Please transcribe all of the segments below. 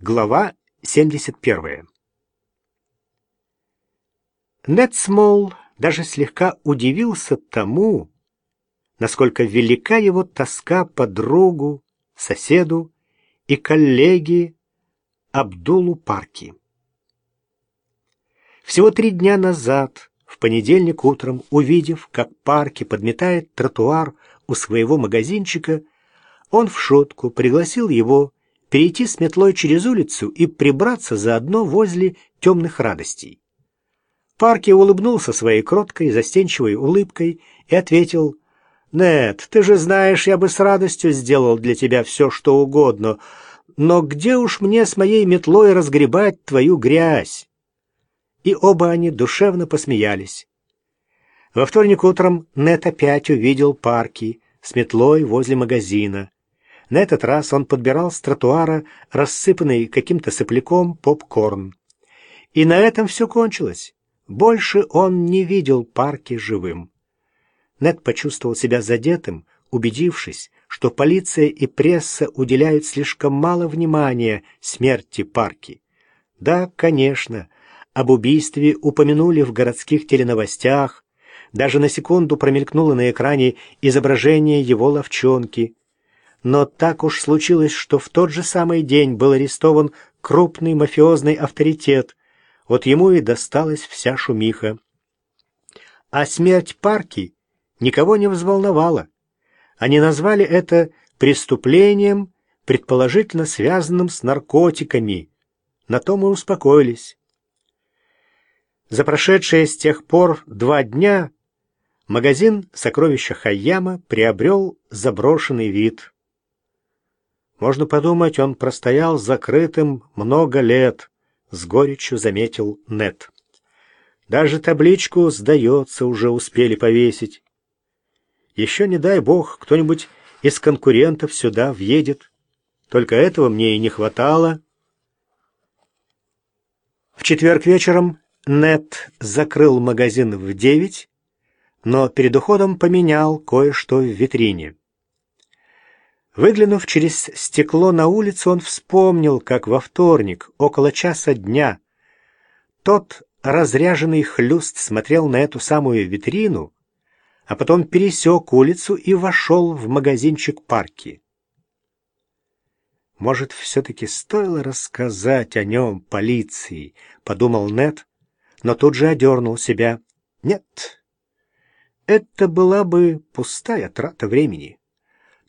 Глава 71. Нед Смол даже слегка удивился тому, насколько велика его тоска по другу, соседу и коллеге Абдулу Парки. Всего три дня назад, в понедельник утром, увидев, как Парки подметает тротуар у своего магазинчика, он в шутку пригласил его перейти с метлой через улицу и прибраться заодно возле темных радостей. Парки улыбнулся своей кроткой, застенчивой улыбкой и ответил, «Нет, ты же знаешь, я бы с радостью сделал для тебя все, что угодно, но где уж мне с моей метлой разгребать твою грязь?» И оба они душевно посмеялись. Во вторник утром Нет опять увидел Парки с метлой возле магазина. На этот раз он подбирал с тротуара рассыпанный каким-то сопляком попкорн. И на этом все кончилось. Больше он не видел парки живым. Нед почувствовал себя задетым, убедившись, что полиция и пресса уделяют слишком мало внимания смерти парки. Да, конечно, об убийстве упомянули в городских теленовостях, даже на секунду промелькнуло на экране изображение его ловчонки. Но так уж случилось, что в тот же самый день был арестован крупный мафиозный авторитет. Вот ему и досталась вся шумиха. А смерть Парки никого не взволновала. Они назвали это преступлением, предположительно связанным с наркотиками. На том и успокоились. За прошедшие с тех пор два дня магазин «Сокровища Хайяма» приобрел заброшенный вид. Можно подумать, он простоял закрытым много лет, с горечью заметил Нет. Даже табличку «Сдается» уже успели повесить. Еще не дай бог, кто-нибудь из конкурентов сюда въедет. Только этого мне и не хватало. В четверг вечером Нет закрыл магазин в девять, но перед уходом поменял кое-что в витрине. Выглянув через стекло на улицу, он вспомнил, как во вторник, около часа дня, тот разряженный хлюст смотрел на эту самую витрину, а потом пересек улицу и вошел в магазинчик парки. «Может, все-таки стоило рассказать о нем полиции?» — подумал Нет, но тут же одернул себя. «Нет, это была бы пустая трата времени».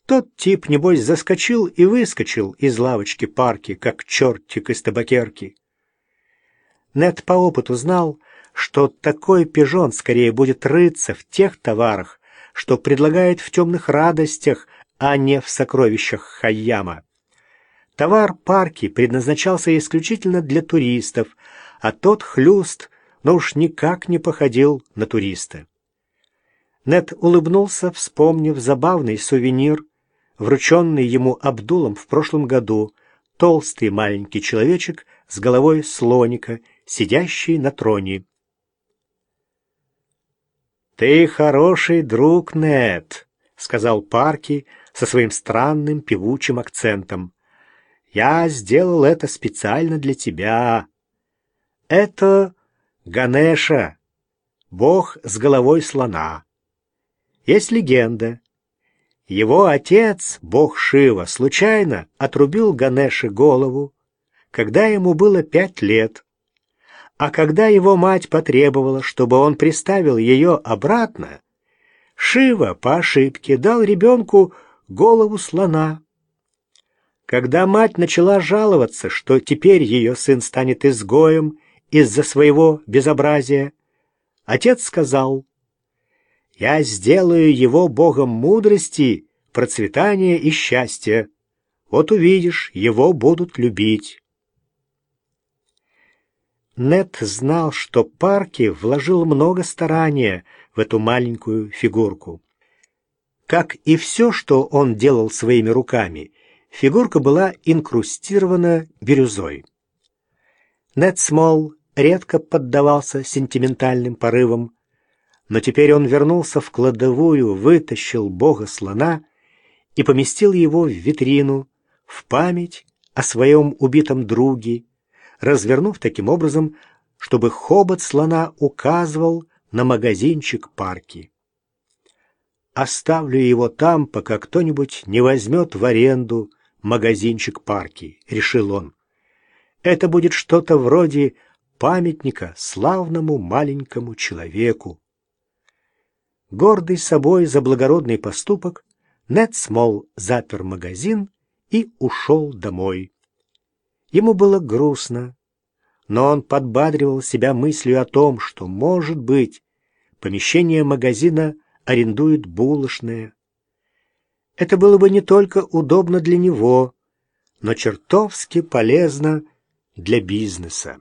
Тот тип, небось, заскочил и выскочил из лавочки парки, как чертик из табакерки. Нет по опыту знал, что такой пижон скорее будет рыться в тех товарах, что предлагает в темных радостях, а не в сокровищах Хайяма. Товар парки предназначался исключительно для туристов, а тот хлюст, но уж никак не походил на туриста. Нет улыбнулся, вспомнив забавный сувенир, врученный ему Абдулом в прошлом году, толстый маленький человечек с головой слоника, сидящий на троне. «Ты хороший друг, Нет», — сказал Парки со своим странным певучим акцентом. «Я сделал это специально для тебя. Это Ганеша, бог с головой слона. Есть легенда, его отец, бог Шива, случайно отрубил Ганеше голову, когда ему было пять лет. А когда его мать потребовала, чтобы он приставил ее обратно, Шива по ошибке дал ребенку голову слона. Когда мать начала жаловаться, что теперь ее сын станет изгоем из-за своего безобразия, отец сказал, я сделаю его богом мудрости, процветания и счастья. Вот увидишь, его будут любить. Нет знал, что Парки вложил много старания в эту маленькую фигурку. Как и все, что он делал своими руками, фигурка была инкрустирована бирюзой. Нет Смол редко поддавался сентиментальным порывам, но теперь он вернулся в кладовую, вытащил бога-слона и поместил его в витрину в память о своем убитом друге, развернув таким образом, чтобы хобот слона указывал на магазинчик парки. «Оставлю его там, пока кто-нибудь не возьмет в аренду магазинчик парки», — решил он. «Это будет что-то вроде памятника славному маленькому человеку». Гордый собой за благородный поступок, Нед Смол запер магазин и ушел домой. Ему было грустно, но он подбадривал себя мыслью о том, что, может быть, помещение магазина арендует булочное. Это было бы не только удобно для него, но чертовски полезно для бизнеса.